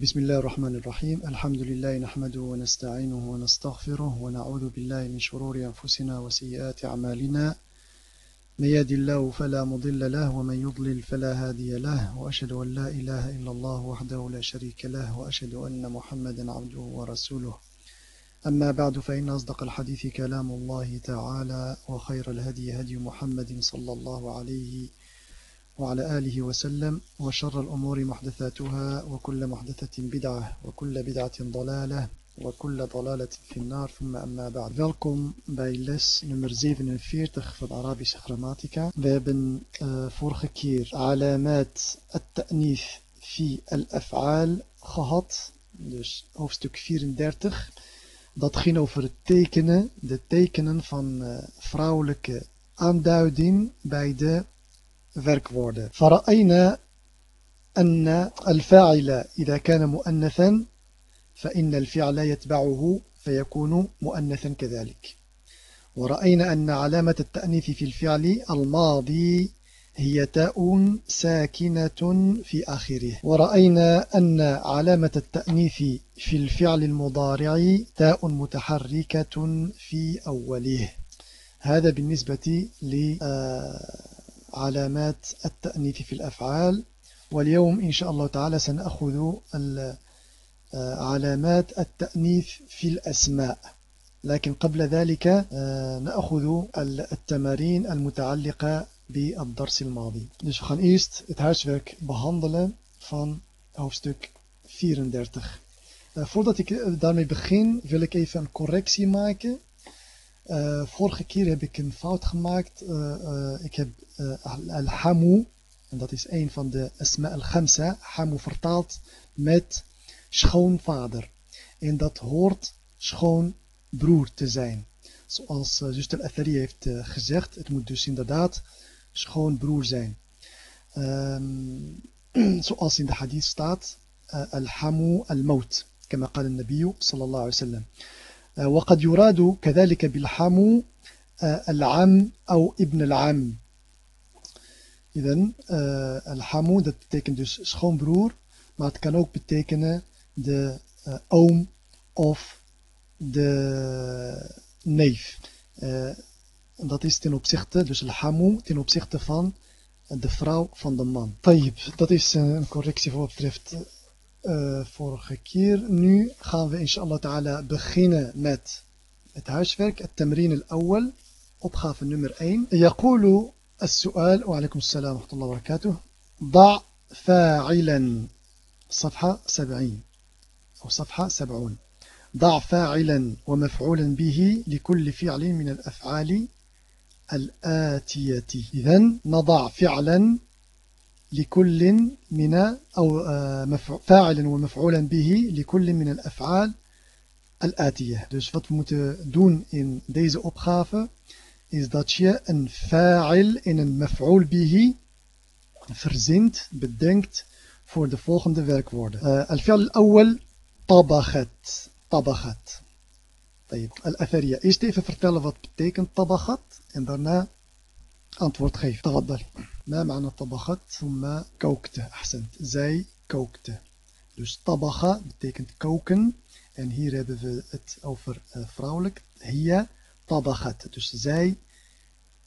بسم الله الرحمن الرحيم الحمد لله نحمده ونستعينه ونستغفره ونعوذ بالله من شرور أنفسنا وسيئات أعمالنا من يهد الله فلا مضل له ومن يضلل فلا هادي له وأشهد أن لا إله إلا الله وحده لا شريك له وأشهد أن محمدا عبده ورسوله أما بعد فإن أصدق الحديث كلام الله تعالى وخير الهدي هدي محمد صلى الله عليه وسلم وعلى آله وسلم وشر الأمور محدثاتها وكل محدثة بدعة وكل بدعة ضلالة وكل ضلالة في النار ثم أما بعد. Welkom bij les nummer 47 van de Arabische grammatica. We hebben vorige keer علامات التأنيث في الأفعال. gehad. Dus hoofdstuk 34 dat ging over het tekenen, de tekenen van uh, vrouwelijke aanduiding bij werkwoorden. فرأينا أن الفاعل إذا كان مؤنثا فإن الفعل يتبعه فيكون مؤنثا كذلك ورأينا أن علامة التأنيث في الفعل الماضي هي تاء ساكنة في آخره ورأينا أن علامة التأنيث في الفعل المضارع تاء متحركة في أوله هذا بالنسبة ل علامات التأنيث في الأفعال واليوم إن شاء الله تعالى سنأخذ علامات التأنيث في الأسماء لكن قبل ذلك نأخذ التمارين المتعلقة بالدرس الماضي Dus we gaan eerst het huiswerk behandelen van hoofdstuk 34. Uh, voordat ik daarmee begin wil ik even een correctie maken. Eh, vorige keer heb ik een fout gemaakt. Eh, eh, ik heb al-hamu, en dat is een van de asma al-khamsa, hamu vertaald met schoonvader. En dat hoort schoonbroer te zijn. Zoals zuster Athari heeft gezegd, het moet dus inderdaad schoonbroer zijn. Ehm, zoals in de hadith staat, al-hamu al-maut. Kama قال al-nabiyu sallallahu alayhi wa sallam. وقد يراد كذلك بالحمو العم أو ابن العم إذن الحمو dat betekent dus schoonbroer maar het kan ook betekenen de uh, oom of de neef uh, dat is ten opzichte dus al-hamu ten opzichte van de vrouw van de man Tayyip, dat is een correctie voor wat betreft uh, vorige keer. Nu gaan we inshallah ta'ala beginnen met het huiswerk. Het tamrin al-awwal. Opgave nummer 1. يقول السؤال وعليكم السلام ورحمة الله وبركاته ضع فاعلا صفحة 70 أو صفحة 70 ضع فاعلا ومفعولا به لكل فعل من الأفعال الآتية إذن نضع فعلا لكل من أو فاعل ومفعولا به لكل من الأفعال الآتية. Dus wat we moeten doen in deze opgave is dat je een fa'il en een maf'ul bihi verzint, bedenkt voor de volgende werkwoorden. Al-fi'l al-awwal tabaghat. Tabaghat. Al-athariya. Eerst even vertellen wat betekent tabaghat en daarna antwoord geven. Tafaddal. ما معنى طبخت Zij kookte? أحسنت. Zij kookte. Dus طبخ betekent koken en hier hebben we het over vrouwelijk. هي طبخت. Dus zij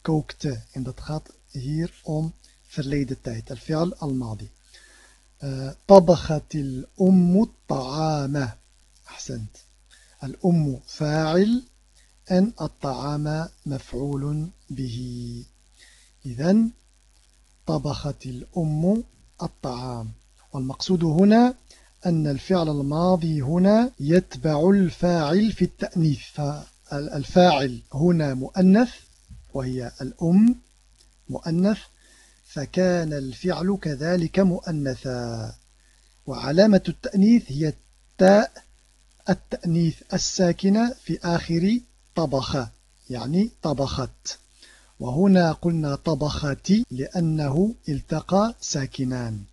kookte. En dat gaat hier om verleden tijd الفعل الماضي. Uh, طبخت الأم الطعام. أحسنت. الأم فاعل ان الطعام مفعول به. اذا طبخت الأم الطعام. والمقصود هنا أن الفعل الماضي هنا يتبع الفاعل في التأنيث. فالفاعل هنا مؤنث وهي الأم مؤنث فكان الفعل كذلك مؤنثا. وعلامة التأنيث هي التاء التأنيث الساكنة في آخر طبخ يعني طبخت. وهنا قلنا طبخت لأنه التقى ساكنان.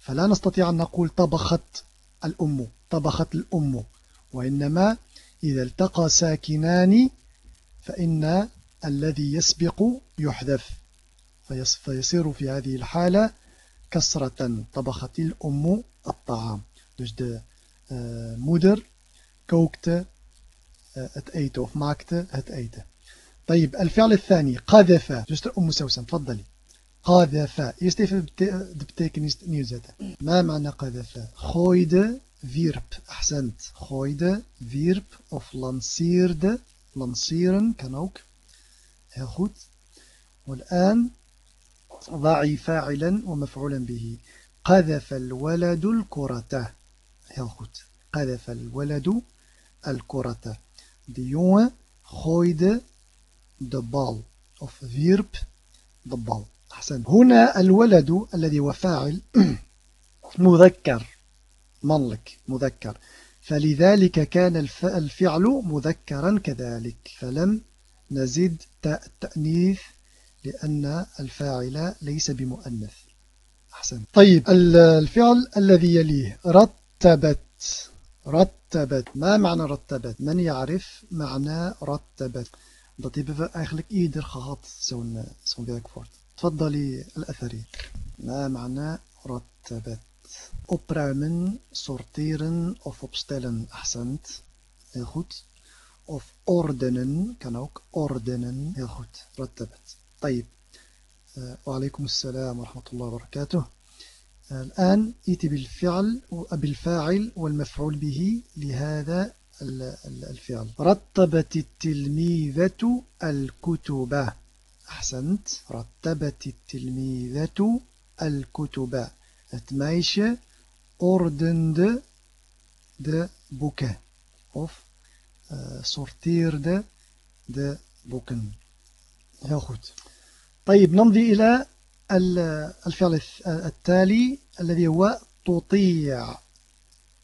فلا نستطيع أن نقول طبخت الأم طبخت الأم. وإنما إذا التقى ساكنان فإن الذي يسبق يحذف. فيصير في هذه الحالة كسرة. طبخت الأم الطعام. Dus de uh, moeder kookte uh, het eten of maakte het eten. طيب الفعل الثاني قذف. جستر أم سوسن تفضلي. قذف. يستيف بتكنيست نيوزاتا ما معنى قذف؟ خويد فيرب أحسنت. خويد فيرب أوف لانسيرد لانسيرن كانوك هاخد والآن ضعي فاعلا ومفعولا به. قذف الولد الكرة. هاخد قذف الولد الكرة. ديون خويد de bal of wierp de bal أحسن. هنا الولد الذي هو فاعل مذكر. منلك مذكر. فلذلك كان الفعل مذكرا كذلك. فلم نزد التأنيث لأن الفاعل ليس بمؤنث. أحسن. طيب الفعل الذي يليه. رتبت. رتبت. ما معنى رتبت؟ من يعرف معنى رتبت؟ Dat hebben we eigenlijk eerder gehad, zo'n zo'n werkwoord. تفضلي الأثري ما معنى رتبت opruimen, sorteren of opstellen. Ahsant. Heel goed. Of ordenen, kan ook. Ordenen, heel goed. رتبت. طيب. وعليكم السلام ورحمة الله وبركاته. الآن ائتي بالفعل بالفاعل والمفعول به لهذا الفعل. رتبت التلميذة الكتب. أحسنت. رتبت التلميذة الكتب. het meisje ordende de boeken of uh, sorteerde de boeken goed طيب نمضي إلى الفعل التالي الذي هو تطيع.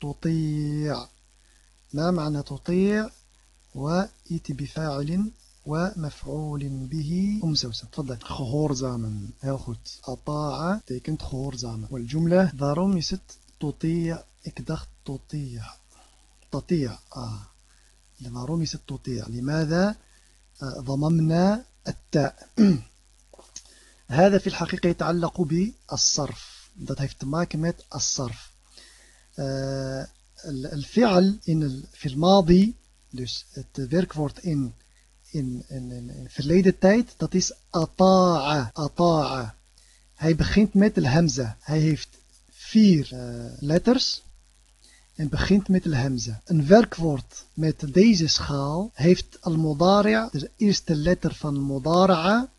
تطيع. ما معنى تطيع وإيتي بفاعل ومفعول به. أم سوسن تفضل. gehoorzamen heel goed أطاع. betekent gehoorzamen والجملة؟ waarom is het تطيع ik dacht تطيع. تطيع. آه. waarom is het تطيع. لماذا؟ ضممنا التاء. هذا في الحقيقة يتعلق بالصرف. dat heeft te maken met الصرف الفعل in في الماضي dus het werkwoord in in, in, in, verleden tijd, dat is ata'a. Ata'a. Hij begint met de hamza. Hij heeft vier uh, letters en begint met de hamza. Een werkwoord met deze schaal heeft al-mudari' de eerste letter van mudari'a,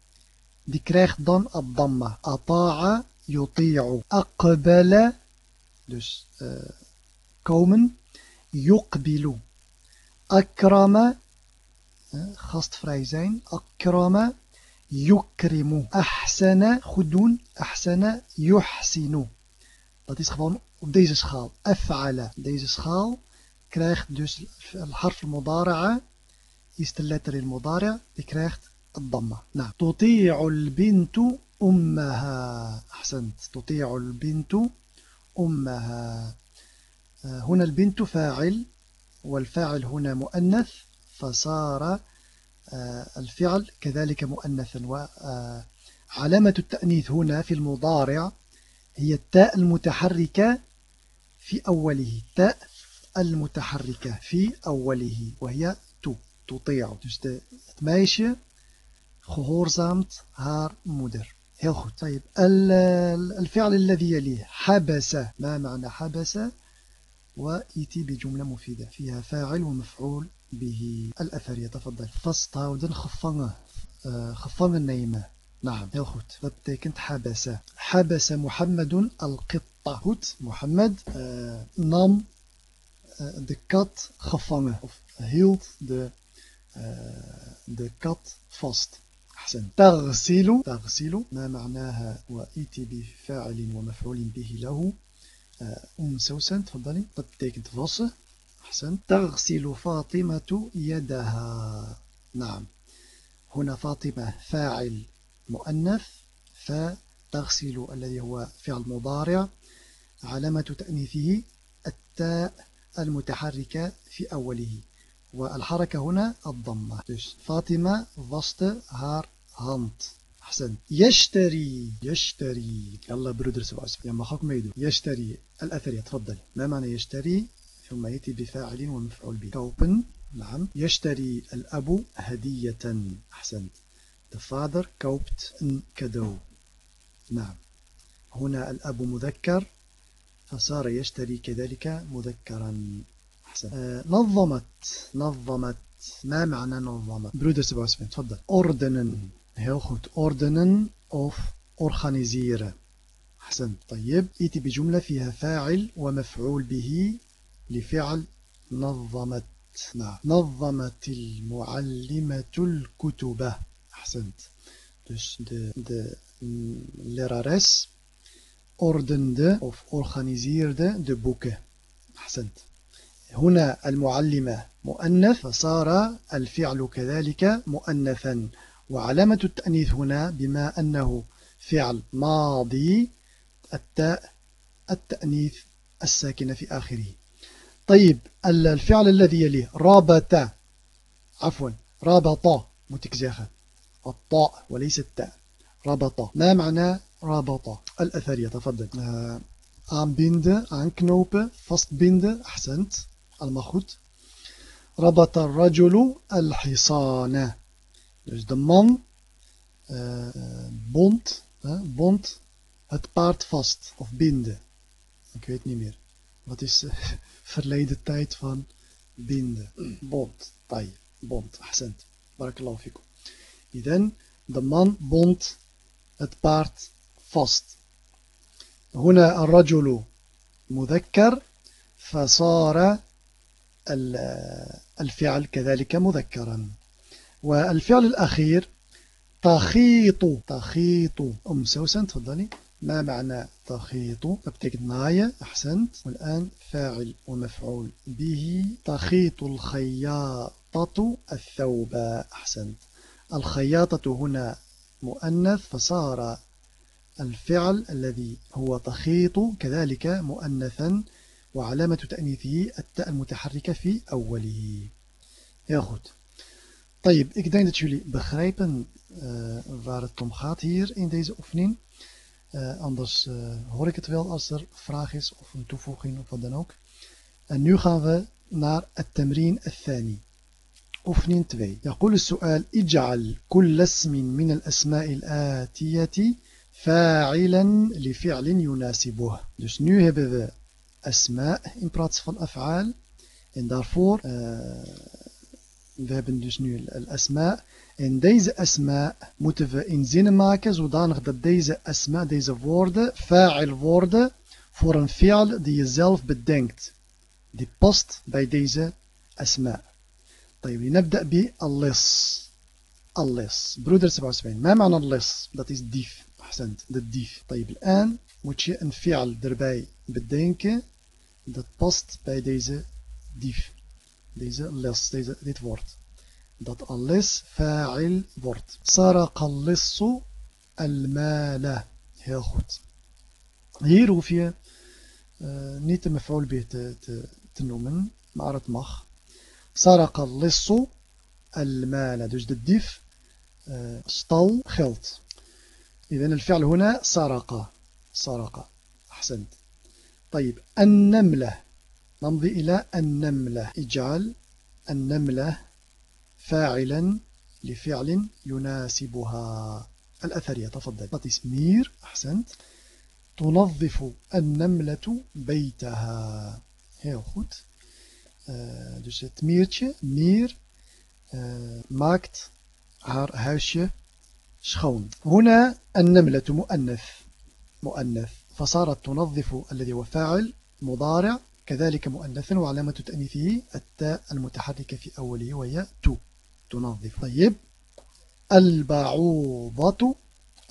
die krijgt dan ad-damma. Ata'a yuti'u. Aqbala, dus uh, komen. Yuqbilu. Akrama gastvrij zijn. Akrama yukrimu. Ahsana, goed doen. Ahsana yuhsinu. Dat is gewoon op deze schaal. Af'ala. Deze schaal krijgt dus al-harf al-mudara'a. Is de letter il-mudara'a. Die krijgt الضمة نعم تطيع البنت أمها أحسنت تطيع البنت أمها هنا البنت فاعل والفاعل هنا مؤنث فصار الفعل كذلك مؤنثا. وعلامة التأنيث هنا في المضارع هي التاء المتحركة في أوله. تاء المتحركة في أوله. وهي تو تطيع. gehoorzaamt haar moeder heel goed طيب الفعل الذي يليه حبس. ما معنى حبس؟ وإيتي بجملة مفيدة. فيها فاعل ومفعول به. الأثر يتفضل. فاستاودن خفنة آه، خفنة النيمة نعم. يا خوت كنت حبس حبس محمد القطة. هوت محمد. آه، نام. آه، the cat خفنة of hield the the cat fast. أحسن. تغسل. تغسل. ما معناها؟ وإيتي بفاعل ومفعول به له. أم سوسن تفضلي. dat betekent wassen أحسن. تغسل فاطمة يدها. نعم. هنا فاطمة فاعل مؤنث فتغسل الذي هو فعل مضارع. علامة تأنيثه التاء المتحركة في أوله. والحركة هنا الضمة. فاطمة وست هار hand أحسن. يشتري يشتري. يلا برودر سبع يا مخاك ميدو يشتري الأثرية. تفضل. ما معنى يشتري؟ ثم يأتي بفاعل ومفعول به. كوبن نعم. يشتري الأب هدية. أحسنت The father koopt een. نعم. هنا الأب مذكر. فصار يشتري كذلك مذكرا. أحسن. آه نظمت. نظمت. ما معنى نظمت؟ برودر سباسفين تفضل. ordenen heel goed. Ordenen of organiseren. أحسن طيب. إيتي بجملة فيها فاعل ومفعول به لفعل نظمت نعم نظمت المعلمة الكتب أحسنت Dus de, de lerares. Ordende of organiseerde de boeken. أحسنت. هنا المعلمة مؤنث فصار الفعل كذلك مؤنثا وعلامة التأنيث هنا بما أنه فعل ماضي التاء التأنيث الساكنة في آخره. طيب الفعل الذي يليه رابط عفوا رابط متكزيخة الطاء وليس التاء. ربط ما معنى رابط؟ الأثرية تفضل uh, aanbinden, aanknopen, vastbinden أحسنت. allemaal goed ربط الرجل الحصان. Dus de man uh, bond, uh, bond het paard vast of binden ik weet niet meer wat is uh, verleden tijd van binden bond, tai, bond, أحسنت barakallahu fikum إذن de man bond het paard vast. هنا الرجل مذكر فصار الفعل كذلك مذكرا والفعل الأخير تخيط تخيط. أم سوسن تفضلي. ما معنى تخيط؟ بتكت ناية أحسنت. والآن فاعل ومفعول به تخيط الخياطة الثوب أحسنت. الخياطة هنا مؤنث فصار الفعل الذي هو تخيط كذلك مؤنثا وعلامة تأنيثه التاء المتحركة في أوله. طيب, ik denk dat jullie begrijpen uh, waar het om gaat hier in deze oefening. Uh, anders uh, hoor ik het wel als er vraag is of een toevoeging of wat dan ook. En nu gaan we naar het tamrin al-thani. أفنين تبي يقول السؤال اجعل كل اسم من الأسماء الآتية فاعلا لفعل يناسبه Dus nu hebben we asma in plaats van af'aal. En daarvoor, uh, we hebben dus nu al-asma. En deze asma moeten we in zinnen maken zodanig dat deze asma, deze woorden, fa'il worden voor een fi'al die je zelf bedenkt. Die past bij deze asma. طيب نبدأ باللص اللص برودر 77 ما معنى اللص dat is dief أحسنت de dief طيب الآن moet je een fi'al erbij bedenken dat past bij deze dief deze les deze, dit woord dat alles fa'il wordt saraqa lissu al-mala heel goed hier hoef je uh, niet de mevrouw te, te, te noemen maar het mag سرق اللص المال dus de dief stal geld إذن الفعل هنا سرق سرق أحسنت طيب النملة نمضي إلى النملة. إجعل النملة فاعلا لفعل يناسبها. الأثرية تفضل تسمير أحسنت. تنظف النملة بيتها. heel goed dus het miertje, mier, uh, maakt haar huisje schoon. هنا النملة مؤنث. مؤنث. فصارت تنظف الذي هو فاعل مضارع كذلك مؤنث وعلامة تأنيثه التاء المتحركة في أوله وهي تو. تنظف. طيب. البعوضة.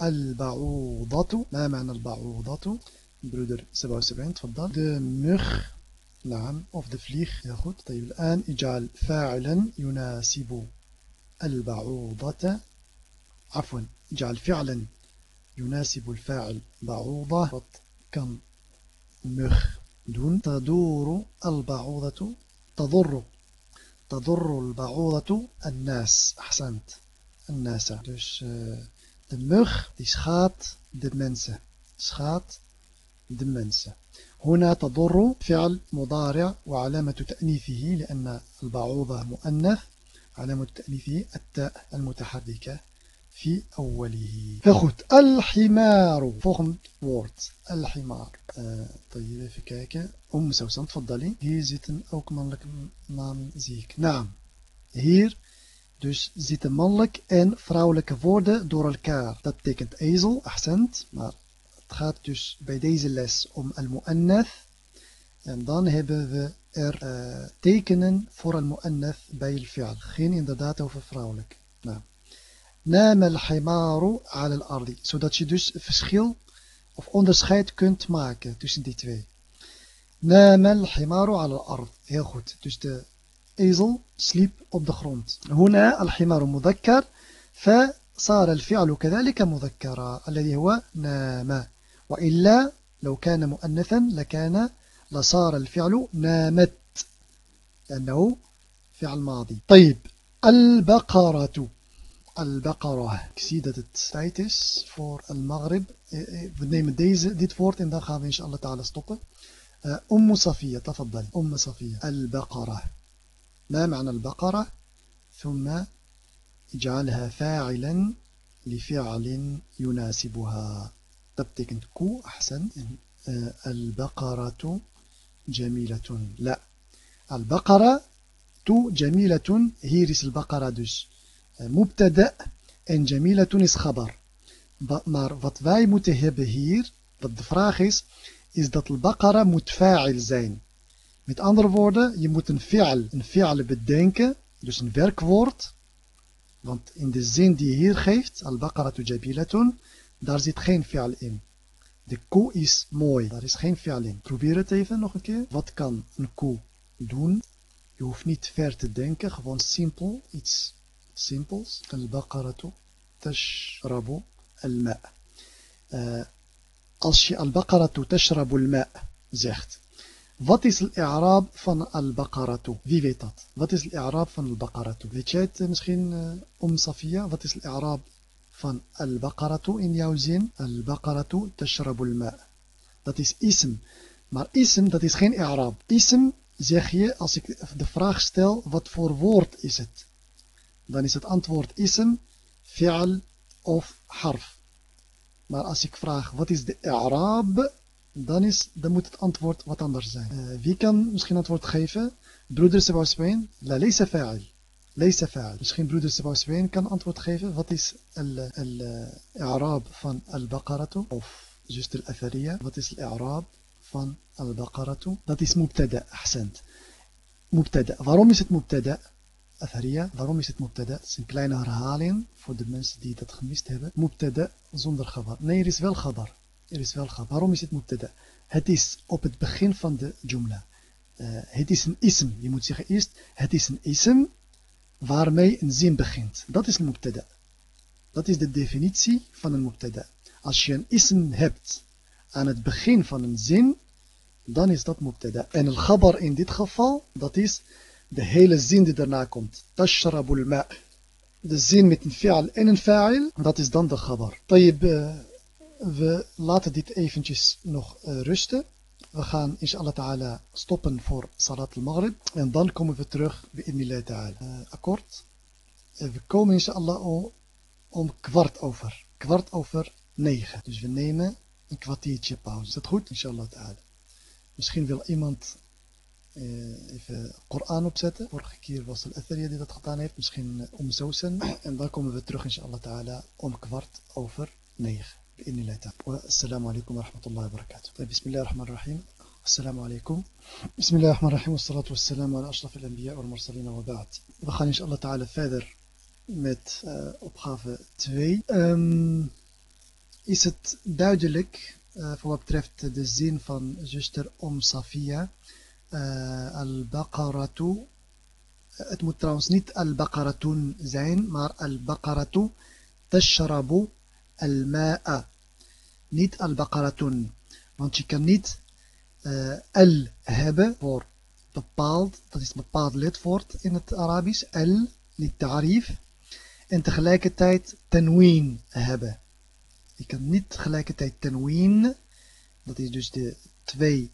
البعوضة. ما معنى البعوضة؟ برودر 77 تفضل. De mug نعم. Of de vlieg heel goed طيب. الآن اجعل فاعلا يناسب البعوضة. عفوا. اجعل فعلا يناسب الفاعل بعوضة. wat kan mug doen تدور البعوضة تضر تضر البعوضة الناس. أحسنت. الناس. dus uh, De mug die schaadt. هنا تضر فعل مضارع وعلامة تأنيثه لأن البعوضة مؤنث علامة تأنيثه التاء المتحركة. في أوله فخذ الحمار volgend woord الحمار uh, طيب even kijken أم سوسن تفضلي hier zitten ook mannelijke naam zie ik naam hier dus zitten mannelijk en vrouwelijke woorden door elkaar dat betekent ezel, accent maar het gaat dus bij deze les om al-mu'annath en dan hebben we er uh, tekenen voor al-mu'annath bij al-fi'al geen inderdaad over vrouwelijk nou نام الحمار على الأرض. Zodat je dus verschil of onderscheid kunt maken tussen die twee. نام الحمار على الأرض. Heel goed. Dus de ezel sliep op de grond. هنا الحمار مذكر فصار الفعل كذلك مذكرا الذي هو نام. وإلا لو كان مؤنثا لكان لصار الفعل نامت لأنه فعل ماضي. طيب البقرة. al-Baqarah. Ik zie dat het tijd is voor al-Maghrib. We nemen deze. أم صفية تفضل. أم صفية. البقرة. ما معنى البقرة؟ ثم اجعلها فاعلا لفعل يناسبها. تبتكن كو أحسن. البقرة جميلة. لا. البقرة تو جميلة هيرس البقرة dus mubtada en jamilatun is khabar. Maar wat wij moeten hebben hier, wat de vraag is, is dat al-baqara moet fa'il zijn. Met andere woorden, je moet een fi'al, een fi'al bedenken, dus een werkwoord. Want in de zin die je hier geeft, al-baqaratu jabilatun, daar zit geen fi'al in. De koe is mooi, daar is geen fi'al in. Probeer het even nog een keer. Wat kan een koe doen? Je hoeft niet ver te denken, gewoon simpel iets simpels. Al-Baqaratu tashrabu al-ma. Uh, als je al-Baqaratu tashrabu al-ma zegt. Wat is al-i'raab van al-Baqaratu? Wie weet dat? Wat is al-i'raab van al-Baqaratu? Weet jij het misschien, uh, Om Safia? Wat is al-i'raab van al-Baqaratu in jouw zin? Al-Baqaratu tashrabu al-ma. Dat is ism. Maar ism, dat is geen i'raab. Ism zeg je als ik de vraag stel, wat voor woord is het? Dan is het antwoord ism, fi'al of harf. Maar als ik vraag wat is de i'raab, dan, is, dan moet het antwoord wat anders zijn. Uh, wie kan misschien antwoord geven? Broeder Sebasween, la laysa fa'al. Laysa fa'al. Misschien broeder Sebasween kan antwoord geven. Wat is al-i'raab van al-baqaratu? Of zuster al-athariya. Wat is al-i'raab van al-baqaratu? Dat is mubtada, ahsend. Mubtada. Waarom is het mubtada? Atharia. Waarom is het mubtada? Het is een kleine herhaling voor de mensen die dat gemist hebben. Mubtada zonder gabar. Nee, er is wel gabar. Er is wel gabar. Waarom is het mubtada? Het is op het begin van de jumla. Uh, het is een ism. Je moet zeggen eerst, het is een ism waarmee een zin begint. Dat is een mubtada. Dat is de definitie van een mubtada. Als je een ism hebt aan het begin van een zin, dan is dat mubtada. En el gabar in dit geval, dat is de hele zin die daarna komt. Tashrabul ma. De zin met een fi'al en een fa'il, dat is dan de khabar. Tayyib, uh, we laten dit eventjes nog uh, rusten. We gaan inshallah ta'ala stoppen voor salat al-maghrib. En dan komen we terug bij idnillah ta'ala. Uh, akkoord? we komen inshallah om, kwart over. Kwart over negen. Dus we nemen een kwartiertje pauze. Is dat goed? Inshallah ta'ala. Misschien wil iemand even Koran opzetten. Vorige keer was het Atheria die dat gedaan heeft. Misschien uh, om Zosen. En dan komen we terug inshallah ta'ala om kwart over negen. بإذن الله تعالى والسلام عليكم ورحمة الله وبركاته بسم الله الرحمن الرحيم السلام عليكم بسم الله الرحمن الرحيم والصلاة والسلام على أشرف الأنبياء والمرسلين وبعد We gaan inshallah ta'ala verder met uh, opgave 2 um, Is het duidelijk uh, voor wat betreft de zin van zuster Om Safia al-baqaratu. Het moet trouwens niet al-baqaratun zijn, maar al-baqaratu tashrabu al-ma'a. Niet al-baqaratun. Want je kan niet uh, al hebben voor bepaald, dat is een bepaald lidwoord in het Arabisch, al, niet tarif, en tegelijkertijd tanween hebben. Je kan niet tegelijkertijd tenween, dat is dus de twee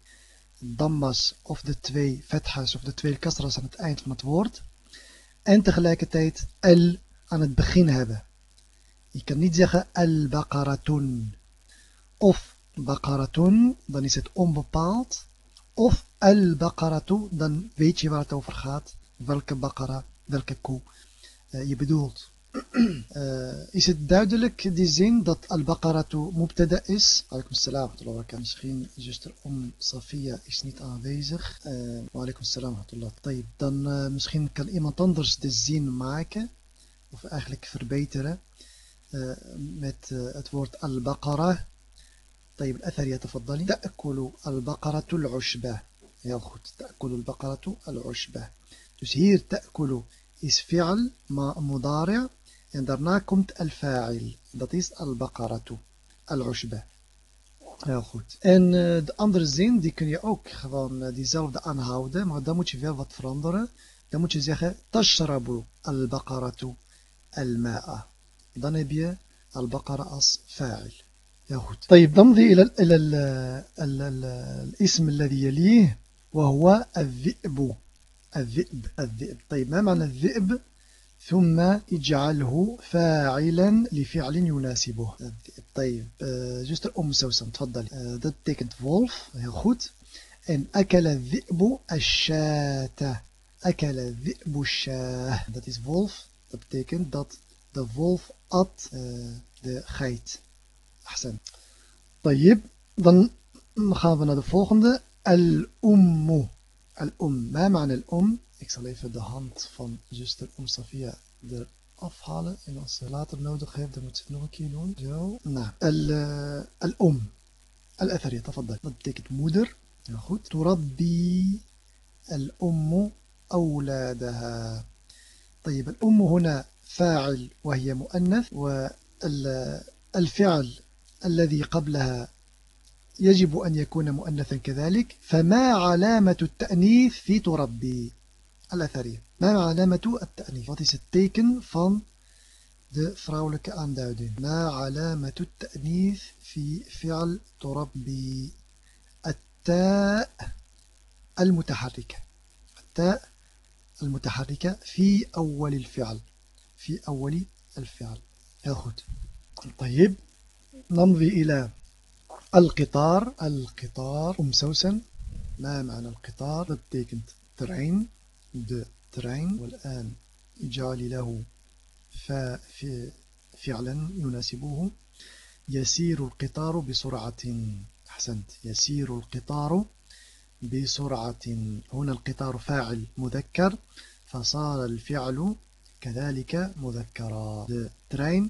dammas of de twee fethas of de twee kasras aan het eind van het woord. En tegelijkertijd el aan het begin hebben. Je kan niet zeggen al-baqaratun. Of baqaratun, dan is het onbepaald. Of al-baqaratu, dan weet je waar het over gaat. Welke baqara, welke koe uh, je bedoelt. Uh, is het duidelijk die zin dat al-baqaratu mubtada is? Alaikum salam wa Misschien zuster Om Safia is niet aanwezig. Uh, wa alaikum salam wa Dan uh, misschien kan iemand anders de zin maken. Of eigenlijk verbeteren. Uh, met uh, het woord al-baqara. طيب الأثر يتفضلي تأكل البقرة العشبة heel goed تأكل البقرة العشبة dus hier تأكل is fi'al مضارع En daarna komt al-fa'il. Dat is al-baqaratu. Al-ushba. Heel goed. En uh, de andere zin, die kun je ook gewoon uh, diezelfde aanhouden. Maar dan moet je wel wat veranderen. Dan moet je zeggen, tashrabu al-baqaratu al-ma'a. Dan heb je البقرة als فاعل. Heel goed. طيب نمضي إلى إلى الاسم الذي يليه وهو الذئب الذئب الذئب طيب ما معنى الذئب ثم اجعله فاعلا لفعل يناسبه. طيب آه، zuster أم سوسن تفضل dat betekent wolf goed إن أكل الذئب الشاة. أكل الذئب الشاة. ذات از فولف ذا تيكت ذات ذا فولف ات ذا خيت أحسن. طيب dan gaan we naar الأم. الأم. ما معنى الأم؟ Ik zal even de hand van zuster Om Safia eraf halen. En als ze later nodig heeft, dan moet ze het nog een keer doen. Zo. Nou, al-om. Tafaddal. Dat betekent moeder. Heel goed. Turabbi al-ummu أولادها طيب الأم هنا فاعل وهي مؤنث والفعل الذي قبلها يجب أن يكون مؤنثا كذلك فما علامة التأنيث في تربي الأثرية ما علامة التأنيث؟ What is the taken from the فراولك أندودين ما علامة التأنيث في فعل تربي التاء المتحركة؟ التاء المتحركة في أول الفعل في أول الفعل. ياخد طيب نمضي إلى القطار. القطار أم سوسن. ما معنى القطار؟ The taken ترين de trein والآن إجعل له فعلا يناسبه. يسير القطار بسرعة. أحسنت. يسير القطار بسرعة. هنا القطار فاعل مذكر. فصار الفعل كذلك مذكرا. The train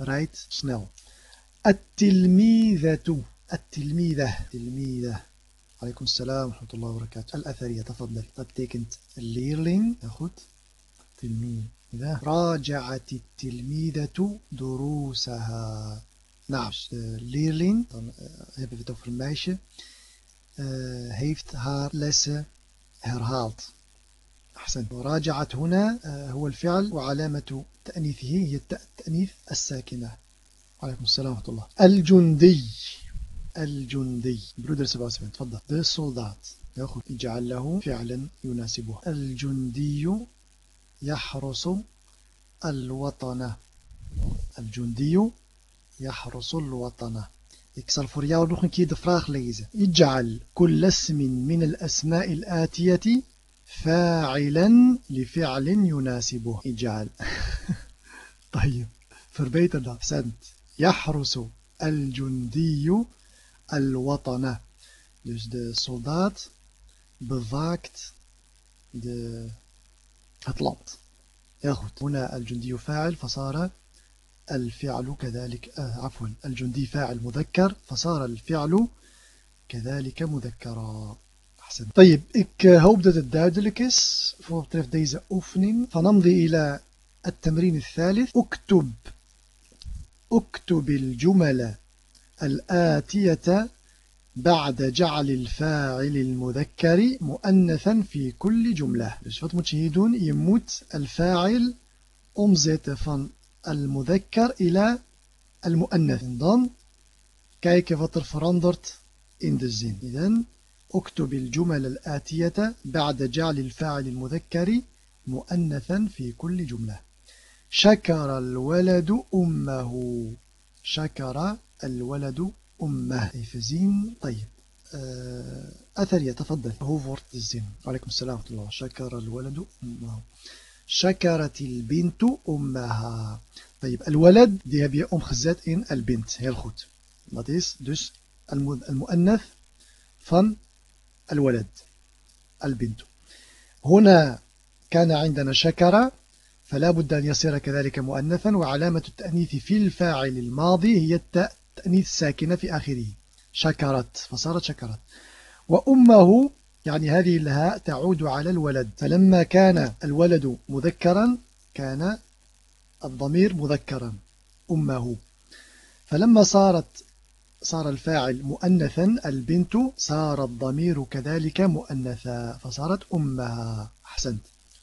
rijdt snel التلميذة. التلميذة. تلميذة عليكم السلام ورحمة الله وبركاته. الأثرية تفضل. تبتكنت الليرلين أخذ تلميذة راجعت التلميذة دروسها. نعم. leerling dan uh, hebben we het over een meisje uh, heeft haar lessen herhaald أحسن. وراجعت هنا هو الفعل. وعلامة تأنيثه هي التأنيث الساكنة. عليكم السلام ورحمة الله. الجندي. الجندي. برودر سباسمين تفضل. ده السولدات يأخذ اجعل له فعلا يناسبه. الجندي يحرس الوطن. الجندي يحرس الوطن. Ik zal voor jou nog een keer de vraag lezen. اجعل كل اسم من الأسماء الآتية فاعلا لفعل يناسبه. اجعل طيب. فربيت ده سنت يحرس الجندي al-watana. Dus de soldaat bewaakt de, het land. Heel goed. هنا الجندي فاعل فصار الفعل كذلك آه عفوا الجندي فاعل مذكر فصار الفعل كذلك مذكرا أحسن طيب ik hoop dat het duidelijk is voor wat betreft deze oefening فنمضي إلى التمرين الثالث اكتب اكتب الجمل الآتية بعد جعل الفاعل المذكر مؤنثا في كل جملة. Doen? Je moet الفاعل omzetten van المذكر إلى المؤنث er verandert in de zin إذن اكتب الجمل الآتية بعد جعل الفاعل المذكر مؤنثا في كل جملة شكر الولد أمه شكر الولد أمه. even zien طيب أثر يتفضل هو wordt الزين. عليكم السلام ورحمة الله. شكر الولد أمه. شكرت البنت أمها. طيب الولد die heb je omgezet in البنت. heel goed dat is dus المؤنث van الولد البنت. هنا كان عندنا شكر فلا بد أن يصير كذلك مؤنثا. وعلامة التأنيث في الفاعل الماضي هي التاء. التأنيث الساكنة في آخره. شكرت فصارت شكرت. وأمه يعني هذه الهاء تعود على الولد. فلما كان الولد مذكرا كان الضمير مذكرا أمه. فلما صارت صار الفاعل مؤنثا البنت صار الضمير كذلك مؤنثا فصارت أمها. أحسنت.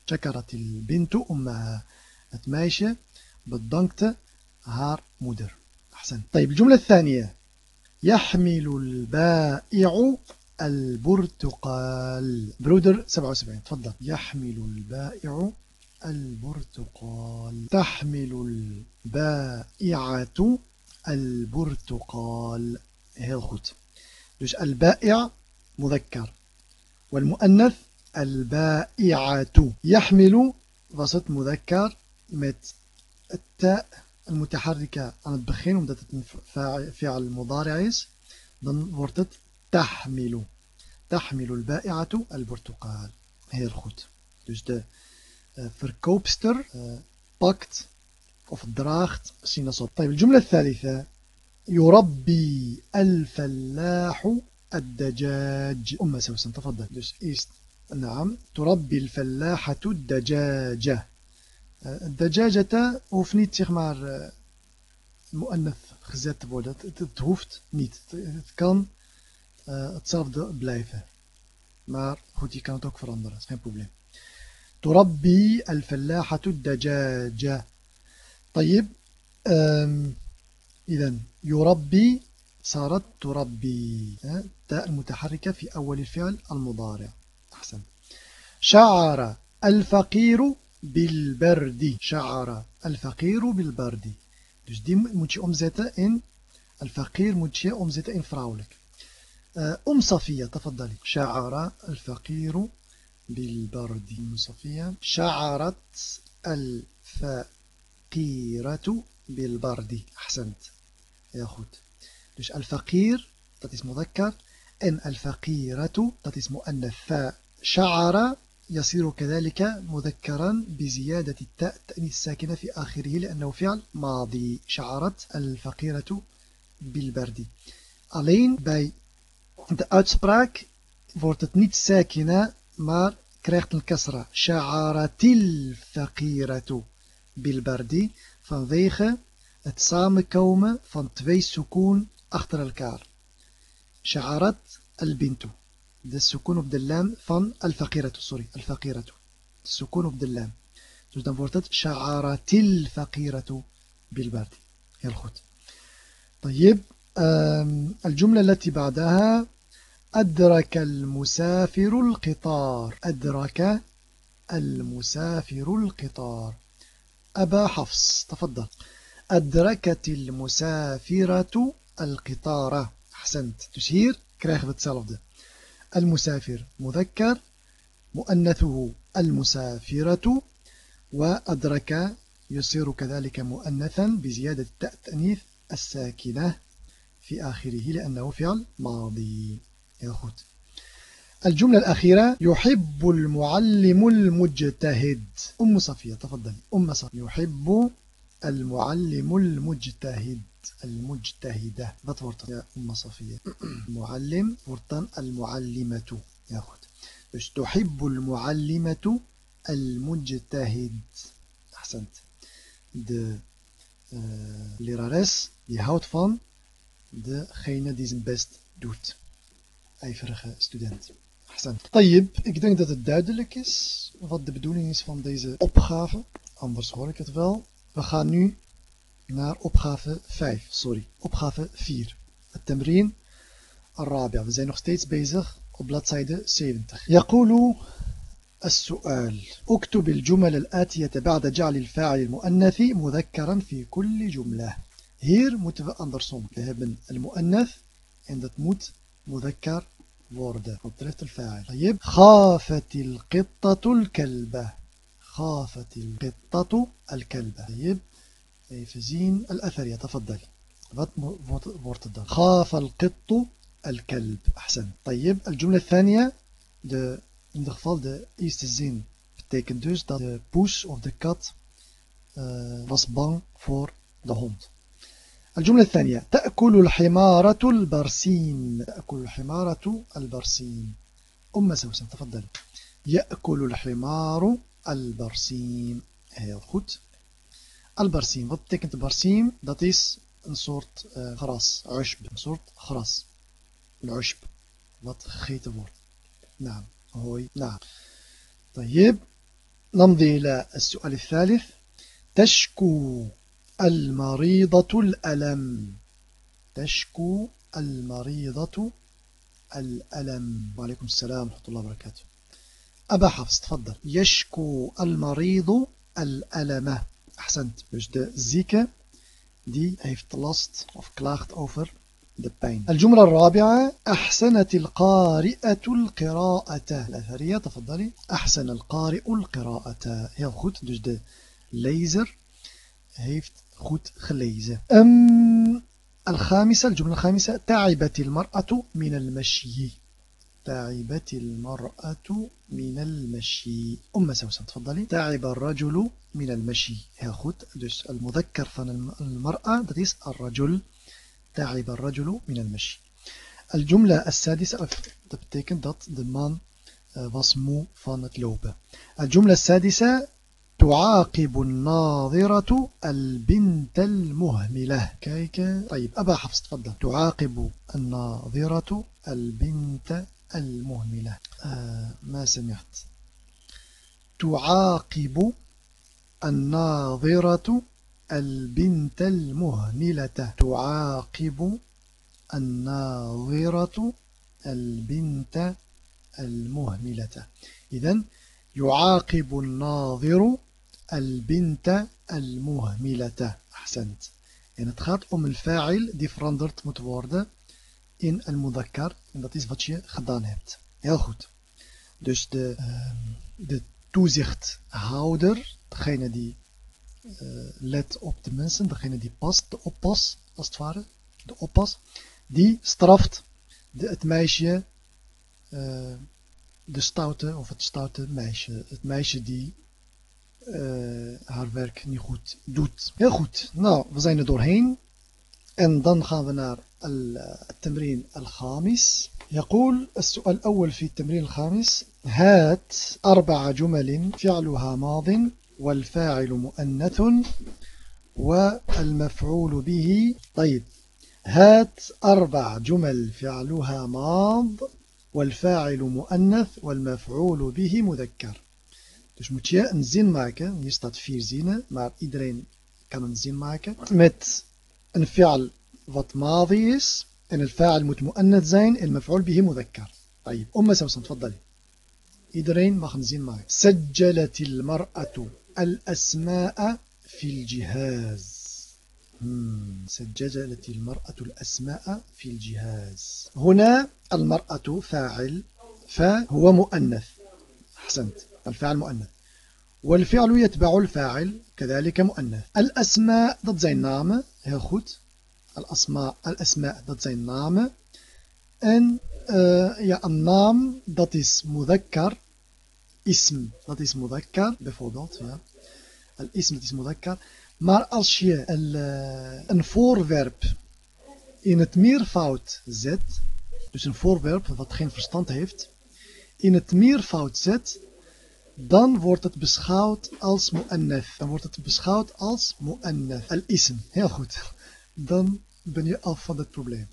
شكرت البنت أمها. het بالضنكت هار مدر أحسن. طيب الجملة الثانية. يحمل البائع البرتقال. برودر 77 تفضل. يحمل البائع البرتقال. تحمل البائعة البرتقال. heel goed dus البائع مذكر. والمؤنث البائعة. يحمل وسط مذكر. met التاء. المتحركة عن الدخين ومدتت فعل المضارع ضمورتت تحمل تحمل البائعة البرتقال. هي الخط دوش ده آه، فركوبستر آه، باكت أوف دراخت سينا صوت. طيب الجملة الثالثة. يربي الفلاح الدجاج. أم سوسن تفضل. دوش إيست. نعم. تربي الفلاحة الدجاجة. الدجاجة hoeft niet zeg maar mu'annath gezet te worden. Het, het, hoeft niet. Het, het kan uh, hetzelfde blijven. Maar goed, je kan het ook veranderen. Dat is geen probleem. تربي الفلاحة الدجاجة طيب إذا يربي صارت تربي تاء المتحركة في أول الفعل المضارع أحسن شعر الفقير بالبرد. شعر الفقير بالبرد. Dus die moet je omzetten in الفقير moet je omzetten in vrouwelijk. أم صفية تفضلي. شعر الفقير بالبرد. أم صفية شعرت الفقيرة بالبرد. أحسنت. يا goed dus الفقير؟ Is مذكر. en الفقيرة is مؤنث. شعر يصير كذلك مذكرا بزيادة التاء الساكنة في آخره لأنه فعل ماضي. شعرت الفقيرة بالبرد. ألين bij de uitspraak فورتت het ساكنة مار كريخت الكسرة. شعرت الفقيرة بالبرد. vanwege het samenkomen van twee سكون أخطر الكار. شعرت البنتو السكون sukun op de الفقيرة van al-faqiratu, sorry, al-faqiratu. Sukun op de lam. Dus dan طيب الجملة التي بعدها أدرك المسافر القطار أدرك المسافر القطار أبا حفص تفضل أدركت المسافرة القطار أحسنت تشهير كريخ بتسالف ده المسافر مذكر مؤنثه المسافرة وأدرك يصير كذلك مؤنثا بزيادة التأنيث الساكنة في آخره لأنه فعل ماضي. الجملة الأخيرة يحب المعلم المجتهد. أم صفية تفضل. أم صفية يحب المعلم المجتهد المجتهدة. بطورت يا أم صفية؟ المعلم ورطان المعلمة. ياخد بس تحب المعلمة؟ المجتهد. أحسنت. De leraar die houdt van degene die zijn best doet. ijverige student أحسنت. طيب اكدنك دات الدادلكس فاد دي بدولينيس فان ديزة opgave anders hoor ik We gaan nu naar opgave 5. Sorry, opgave 4. التمرين الرابع. We zijn nog steeds bezig op bladzijde 70. يقول السؤال اكتب الجمل الآتية بعد جعل الفاعل المؤنث مذكرا في كل جملة Hier moeten we andersom. We hebben المؤنث en dat moet مذكر worden. Wat betreft الفاعل. طيب خافت القطة الكلبة. خافت القطة الكلبة. طيب even zien الأثرية تفضل. خاف القط الكلب. أحسن. طيب الجملة الثانية de In ieder geval de eerste zin betekent dus dat de poes of de kat was bang voor de hond. الجملة الثانية تأكل الحمارة البرسيم تأكل الحمارة البرسيم أم سوسن تفضل يأكل الحمار البرسيم heel goed البرسيم wat betekent برسيم dat is een soort uh, gras عشب. een soort gras عشب wat gegeten wordt naam هوي نعم. طيب نمضي إلى السؤال الثالث. تشكو المريضة الألم. تشكو المريضة الألم. وعليكم السلام ورحمة الله وبركاته. أبا حفص تفضل. يشكو المريض الألم. أحسنت. Dus de zieke die heeft last of klaagt over de. الجملة الرابعة أحسنت القارئة القراءة. الأثرية تفضلي. أحسن القارئ القراءة. Heel goed. Dus de lezer heeft goed gelezen. الخامسة الجملة الخامسة تعبت المرأة من المشي. تعبت المرأة من المشي. أم سوسن تفضلي. تعب الرجل من المشي. Heel goed المذكر van المرأة dat الرجل. تعب الرجل من المشي. الجملة السادسة dat betekent dat de van het lopen. الجملة السادسة تعاقب الناظرة البنت المهملة. كيك طيب أبا حفص تفضل. تعاقب الناظرة البنت المهملة. آه ما سمعت. تعاقب الناظرة البنت المهملة. تعاقب الناظرة البنت المهملة. إذن يعاقب الناظر البنت المهملة. أحسنت. om een fa'il die veranderd moet worden in een mudhakkar. En dat is wat je gedaan hebt. Heel goed. Dus de, uh, de toezichthouder, degene die uh, let op de mensen, degene die past, de oppas, als het ware, de oppas, die straft het meisje, uh, de stoute of het stoute meisje, het meisje die uh, haar werk niet goed doet. Heel goed, nou, we zijn er doorheen. En dan gaan we naar التمرين الخامس يقول السؤال الأول في التمرين الخامس هات أربع جمل فعلها ماض والفاعل مؤنث والمفعول به طيب هات أربع جمل فعلها ماض والفاعل مؤنث والمفعول به مذكر Dus moet je een zin maken. Hier staat vier zinnen, maar iedereen. Met een fi'al wat madi is. En het fa'al moet mu'annat zijn en maf'ul bihi mudhakkar. طيب أم سوسن تفضلي. Iedereen mag een zin maken. سجلت المرأة الأسماء في الجهاز سجلت المرأة الأسماء في الجهاز هنا المرأة فاعل فهو مؤنث أحسنت الفاعل مؤنث والفعل يتبع الفاعل كذلك مؤنث الأسماء dat zijn namen Heel goed. Al-asma, al-asma, dat zijn namen. En eh, ja, een naam, dat is mudakkar. Ism, dat is mudakkar, bijvoorbeeld. Ja. Al-ism, dat is mudakkar. Maar als je eh, een voorwerp in het meervoud zet, dus een voorwerp wat geen verstand heeft, in het meervoud zet, dan wordt het beschouwd als mu'annaf. Dan wordt het beschouwd als mu'annaf. Al-ism. Heel goed. Dan ben je af van het probleem.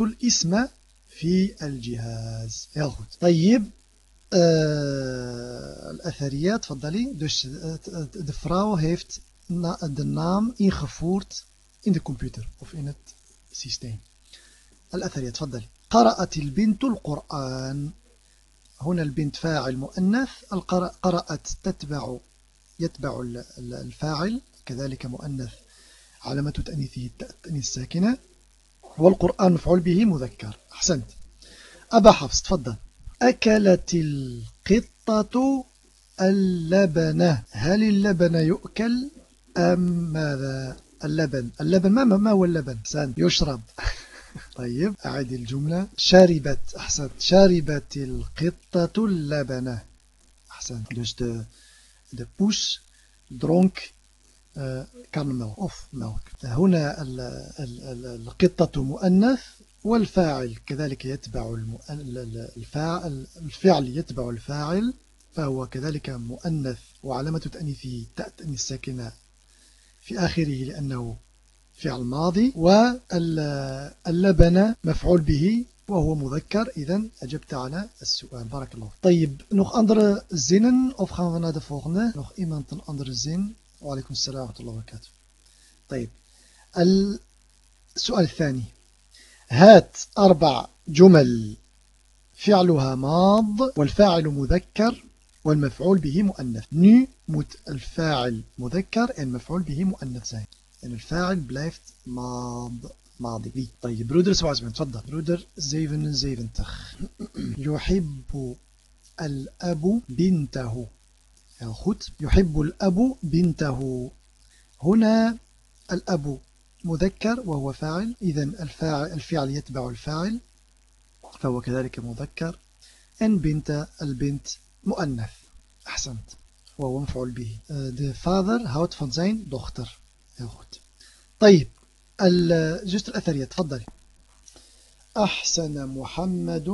الاسم في الجهاز heel goed طيب uh, الأثريات تفضلي dus de vrouw heeft de naam ingevoerd in de computer of in het systeem. الأثر تفضل قرأت البنت القرآن هنا البنت فاعل مؤنث قرأت تتبع يتبع الفاعل كذلك مؤنث علامة تأنيثه التأنيث الساكنة والقرآن مفعول به مذكر. أحسنت. أبا حفص تفضل. أكلت القطة اللبن هل اللبن يؤكل؟ أم ماذا؟ اللبن. اللبن ما, ما هو اللبن؟ سان يشرب. طيب أعد الجملة. شربت أحسنت. شربت القطة اللبن أحسنت. dus de, de poes dronk كرمل أوف ملك هنا القطة مؤنث والفاعل. كذلك يتبع الفاعل الفعل يتبع الفاعل فهو كذلك مؤنث وعلامة تأنيثه تأني الساكنة في آخره لأنه فعل ماضي واللبن مفعول به وهو مذكر. إذا أجبت على السؤال. بارك الله طيب nog andere zinnen of gaan we naar de volgende nog iemand andere zin وعليكم السلام ورحمة الله وبركاته. طيب السؤال الثاني. هات أربع جمل فعلها ماض والفاعل مذكر والمفعول به مؤنث. nu moet الفاعل مذكر en مفعول به مؤنث zijn en الفاعل blijft ماض ماضي. طيب broeder 77 تفضل. broeder 77 يحب الأب بنته. Heel goed. يحب الأب بنته. هنا الأب مذكر وهو فاعل. إذا الفاعل الفعل يتبع الفاعل فهو كذلك مذكر. en بنت البنت مؤنث. أحسنت. وهو مفعول به. De vader houdt van zijn dochter heel goed طيب الجزء الأثرية تفضلي أحسن محمد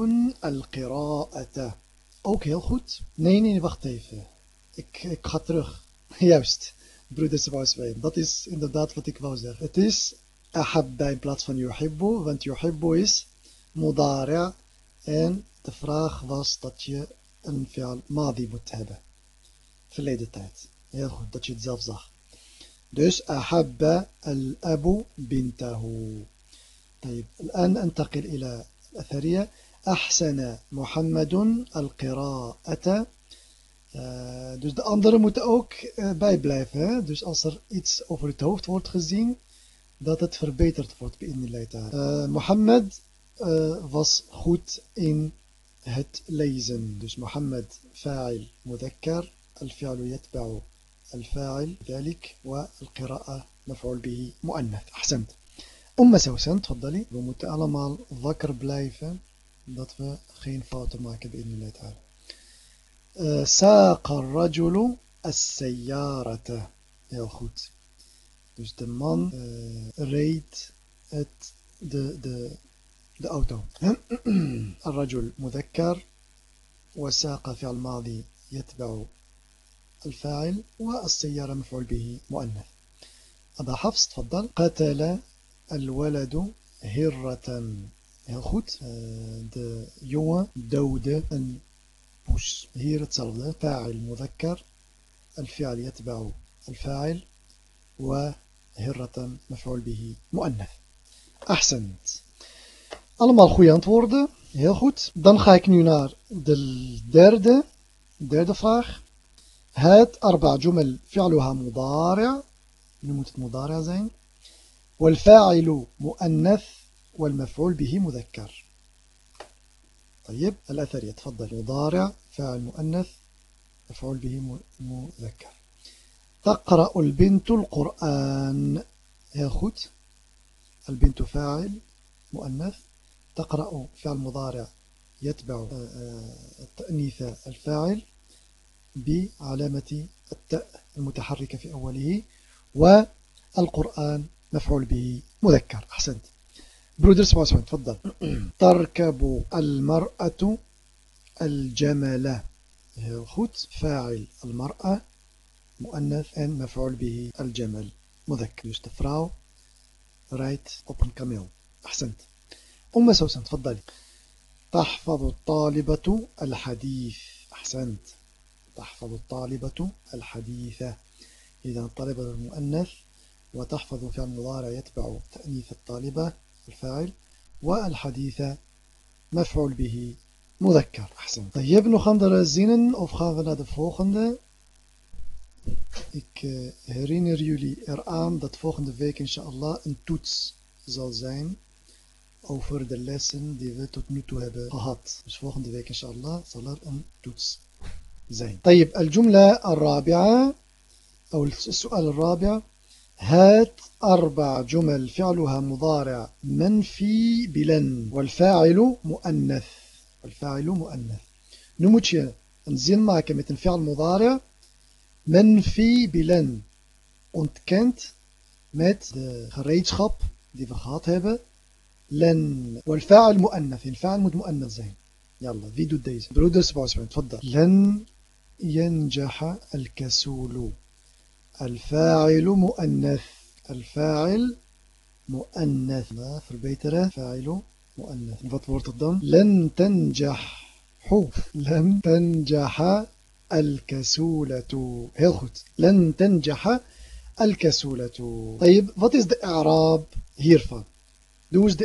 القراءة ook heel goed nee nee wacht even ik, ik ga terug. Juist, broeder Sebastian. Dat is inderdaad wat ik wou zeggen. Het is ahabba in plaats van yuhibbu, want yuhibbu is mudari' en de vraag was dat je een fi'al madi moet hebben. Verleden tijd. Heel goed, dat je het zelf zag. Dus ahabba al-abu bintahu. طيب الآن أنتقل إلى الأثرية أحسن محمد القراءة Uh, dus de anderen moeten ook uh, bijblijven. Hè? Dus als er iets over het hoofd wordt gezien, dat het verbeterd wordt bij uh, Mohammed was goed in het lezen. Dus Mohammed fa'il mudhakkar, al-fi'lu yatba'u الفاعل ذلك والقراءة مفعول به مؤنث. أحسنت. أم سوسن تفضلي. ومتى ألمال ذكر بلايفة. دطفة خين فاطمة معك بإذن الله تعالى. أه، ساق الرجل السيارة. يا أخوت. Dus de man uh, reed het, de, de, de auto. Arrajul Mudekkar. Wasaka fi الفاعل والسيارة مفعول به مؤنث أبا حفص تفضل قتل الولد هرة هاخد آه، يو دود أن بوش هيرة تصرف فاعل مذكر الفعل يتبع الفاعل و هرة مفعول به مؤنث أحسنت allemaal goede antwoorden. Heel goed. Dan ga ik nu naar de. هات أربع جمل فعلها مضارع. het مضارع zijn والفاعل مؤنث والمفعول به مذكر. طيب الأثر يتفضل. مضارع فاعل مؤنث مفعول به مذكر. تقرأ البنت القرآن. يا البنت فاعل مؤنث. تقرأ فعل مضارع يتبع آه، آه، التأنيث الفاعل. بعلامة التاء المتحركة في أوله والقرآن مفعول به مذكر. أحسنت. برودر سبحانه تفضل. تركب المرأة الجمل. heel goed فاعل المرأة مؤنث en مفعول به الجمل. مذكر. Dus de vrouw rijdt op een kameel أحسنت. أم سوسن تفضلي. تحفظ الطالبة الحديث. أحسنت. تحفظ الطالبة الحديث إذا الطالبة المؤنث وتحفظ فعل المضارع يتبع تأنيث الطالبة الفاعل والحديث مفعول به مذكر أحسن طيب nog andere zinnen of gaan we naar de volgende Ik uh, herinner jullie eraan dat volgende week inshallah een toets zal zijn over de lessen die we tot nu toe hebben gehad. Dus volgende week inshallah zal er een toets zijn. طيب الجملة الرابعة أو السؤال الرابع هات أربع جمل فعلها مضارع منفي بلن والفاعل مؤنث. والفاعل مؤنث. Nu moet je een zin maken met een fi'al mudari' منفي بلن ontkent met de gereedschap die we gehad hebben لن. والفاعل مؤنث. الفاعل moet مؤنث zijn يلا wie doet deze broeder سبعة تفضل. لن ينجح الكسول. الفاعل مؤنث. الفاعل مؤنث. verbeteren فاعل مؤنث. wat wordt لن تنجح. لن تنجح الكسولة. heel لن تنجح الكسولة. طيب wat is de إعراب? Hiervan doe eens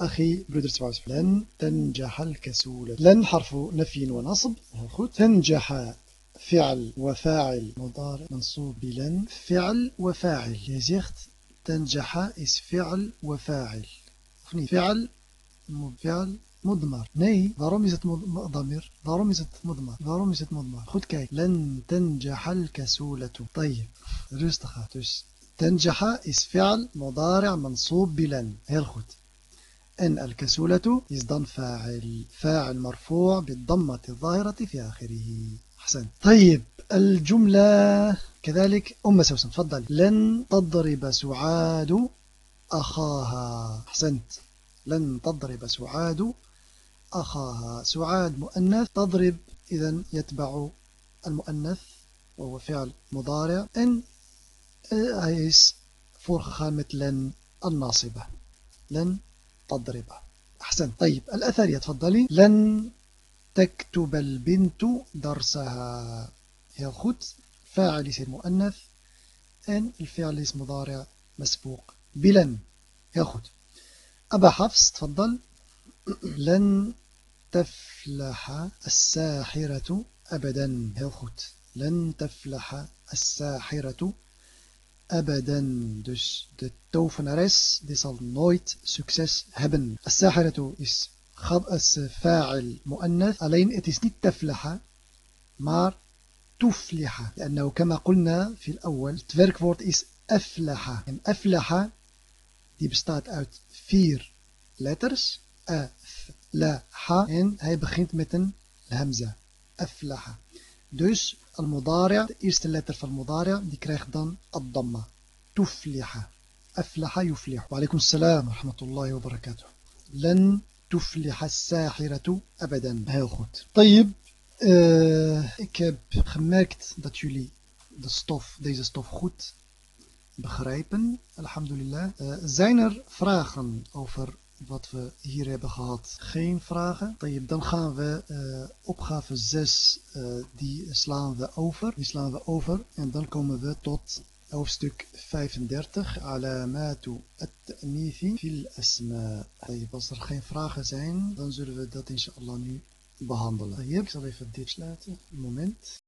أخي برودر سبعة لن. تنجح الكسولة لن حرف نفي ونصب. تنجح فعل وفاعل مضارع منصوب بلن. فعل وفاعل. zegt تنجح is فعل وفاعل. فعل فعل مضمر. nee waarom ضمير waarom مضمر. waarom مضمر. goed kijk لن تنجح الكسولة. طيب. dus تنجح is فعل مضارع منصوب بلن. heel goed en الكسولة dan فاعل فاعل مرفوع بالضمة الظاهرة في آخره. أحسن. طيب الجملة كذلك. أم سوسن تفضل. لن تضرب سعاد أخاها. أحسنت. لن تضرب سعاد أخاها. سعاد مؤنث. تضرب إذا يتبع المؤنث وهو فعل مضارع. إن is voorgegaan met لن الناصبة. لن تضرب أحسن. طيب الأثرية تفضلي. لن تكتب البنت درسها. heel goed فاعل يصير مؤنث en الفعل اسم مضارع مسبوق. بلن. heel goed أبا حفص تفضل. لن تفلح الساحرة أبدا. heel goed لن تفلح الساحرة أبدا dus de tovenares die zal nooit succes hebben الساحرة is is فاعل مؤنث alleen het is niet تفلح maar تفلح لأنه كما قلنا في الأول het werkwoord is أفلح en أفلح die bestaat uit vier letters أفلح en hij begint met een hamza أفلح dus المضارع de eerste letter van المضارع die krijgt dan الضمة تفلح أفلح يفلح وعليكم السلام ورحمة الله وبركاته لن تفلح الساحرة أبدا heel goed طيب uh, ik heb gemerkt dat jullie de stof, deze stof goed begrijpen alhamdulillah uh, zijn er vragen over wat we hier hebben gehad geen vragen. Dan gaan we uh, opgave 6, uh, die slaan we over. Die slaan we over en dan komen we tot hoofdstuk 35. Alamatu at-ta'nithi fil asma. Als er geen vragen zijn, dan zullen we dat inshallah nu behandelen. Ik zal even dit sluiten. Moment.